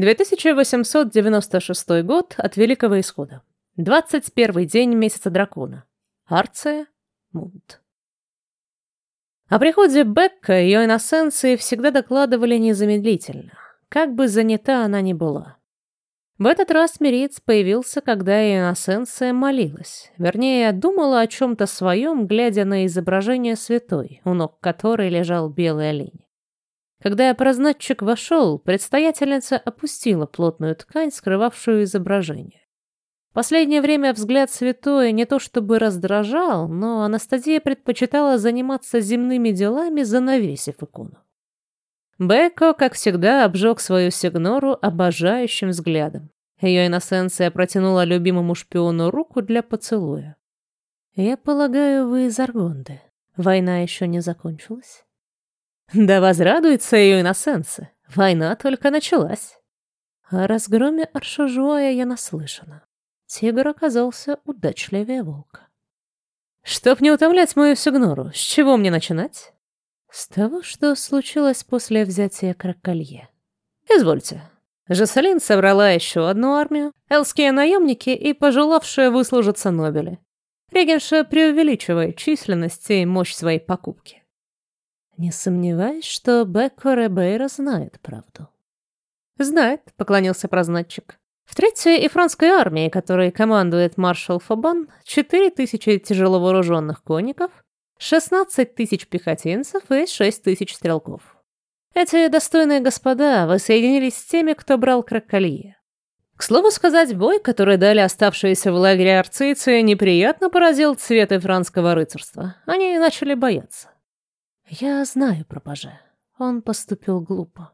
2896 год от Великого Исхода. 21 день месяца дракона. Арция, Мунт. О приходе Бекка ее иносенции всегда докладывали незамедлительно, как бы занята она ни была. В этот раз Мириец появился, когда ее иносенция молилась, вернее, думала о чем-то своем, глядя на изображение святой, у ног которой лежал белый олень. Когда прознатчик вошел, предстоятельница опустила плотную ткань, скрывавшую изображение. Последнее время взгляд святой не то чтобы раздражал, но Анастасия предпочитала заниматься земными делами, занавесив икону. Бекко, как всегда, обжег свою сигнору обожающим взглядом. Ее иносенция протянула любимому шпиону руку для поцелуя. «Я полагаю, вы из Аргонды. Война еще не закончилась?» Да возрадуется ее иносенция. Война только началась. О разгроме Аршажуая я наслышана. Тигр оказался удачливее волка. Чтоб не утомлять мою сигнору, с чего мне начинать? С того, что случилось после взятия Краколье. Извольте. Жасалин собрала еще одну армию, элские наемники и пожелавшие выслужиться Нобели. Регенша преувеличивает численность и мощь своей покупки. Не сомневаюсь, что Бекко Ребейра знает правду. «Знает», — поклонился прознатчик. «В третьей и французской армии, которой командует маршал Фабан, четыре тысячи тяжеловооруженных конников, шестнадцать тысяч пехотинцев и шесть тысяч стрелков. Эти достойные господа воссоединились с теми, кто брал Краколье. К слову сказать, бой, который дали оставшиеся в лагере арцийцы, неприятно поразил цветы франского рыцарства. Они начали бояться. Я знаю про Паже. Он поступил глупо.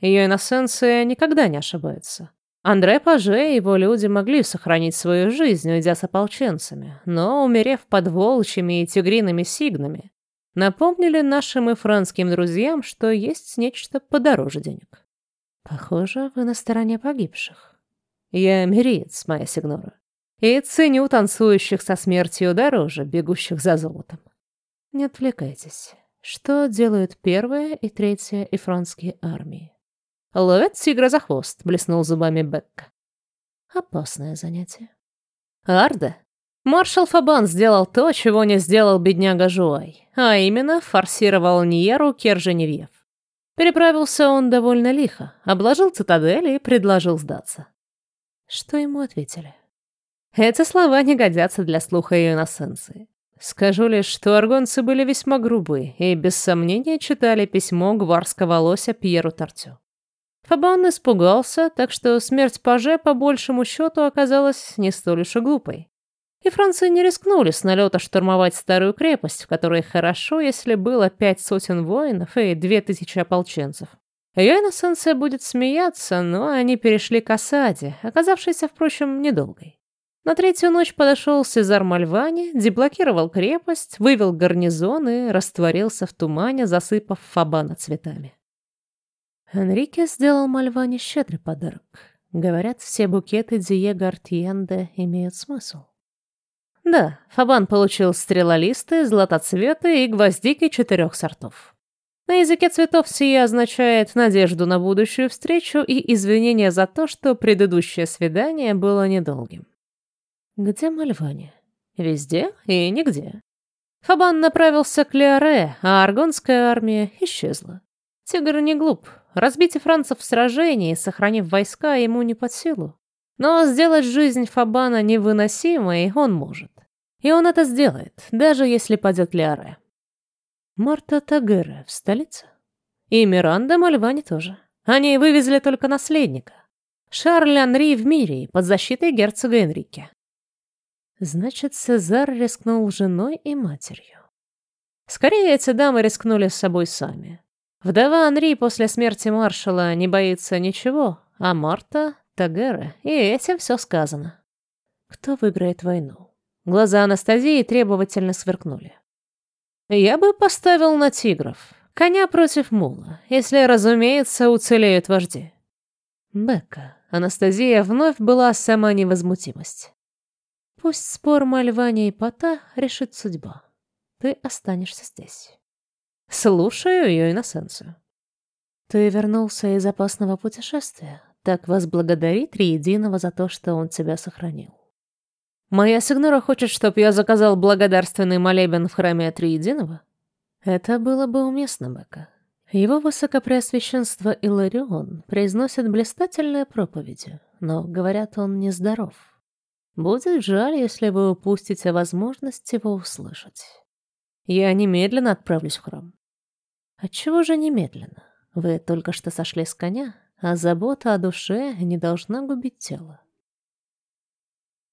Ее иносенция никогда не ошибается. Андре Паже и его люди могли сохранить свою жизнь, уйдя с ополченцами, но, умерев под волчьими и тигриными сигнами, напомнили нашим и франским друзьям, что есть нечто подороже денег. Похоже, вы на стороне погибших. Я мириец, моя сигнора, и ценю танцующих со смертью дороже, бегущих за золотом. Не отвлекайтесь. Что делают первая и третья ифранские армии? Ловят тигра за хвост, блеснул зубами Бекка. Опасное занятие. Арда. Маршал Фабан сделал то, чего не сделал бедняга Жуай, а именно форсировал Ньеру Керженевьев. Переправился он довольно лихо, обложил цитадель и предложил сдаться. Что ему ответили? Эти слова не годятся для слуха ее иносенции. Скажу лишь, что аргонцы были весьма грубы и, без сомнения, читали письмо гварского лося Пьеру Тортю. Фабан испугался, так что смерть Паже по большему счету оказалась не столь уж и глупой. И францы не рискнули с налета штурмовать старую крепость, в которой хорошо, если было пять сотен воинов и две тысячи ополченцев. Ее иносенция будет смеяться, но они перешли к осаде, оказавшейся, впрочем, недолгой. На третью ночь подошел Сезар Мальвани, деблокировал крепость, вывел гарнизон и растворился в тумане, засыпав Фабана цветами. Энрике сделал Мальвани щедрый подарок. Говорят, все букеты Диего Артьенде имеют смысл. Да, Фабан получил стрелолисты, златоцветы и гвоздики четырех сортов. На языке цветов сие означает надежду на будущую встречу и извинение за то, что предыдущее свидание было недолгим. Где Мальвани? Везде и нигде. Фабан направился к Леоре, а аргонская армия исчезла. Тигр не глуп. Разбить францев в сражении, сохранив войска, ему не под силу. Но сделать жизнь Фабана невыносимой он может. И он это сделает, даже если падет Леоре. Марта Тагера в столице. И Миранда Мальвани тоже. Они вывезли только наследника. Шарль Анри в мире под защитой герцога Энрике. Значит, Цезар рискнул женой и матерью. Скорее, эти дамы рискнули с собой сами. Вдова Анри после смерти маршала не боится ничего, а Марта — Тагера, и этим все сказано. Кто выиграет войну? Глаза Анастазии требовательно сверкнули. Я бы поставил на тигров. Коня против мула, если, разумеется, уцелеют вожди. Бекка. Анастазия вновь была сама невозмутимость. Пусть спор Мальвани и Пота решит судьба. Ты останешься здесь. Слушаю ее иносенцию. Ты вернулся из опасного путешествия. так возблагодари Триединого за то, что он тебя сохранил. Моя сигнора хочет, чтобы я заказал благодарственный молебен в храме Триединого? Это было бы уместно, Бека. Его высокопреосвященство Иларион произносит блистательные проповеди, но, говорят, он нездоров. Будет жаль, если вы упустите возможность его услышать. Я немедленно отправлюсь в храм. Отчего же немедленно? Вы только что сошли с коня, а забота о душе не должна губить тело.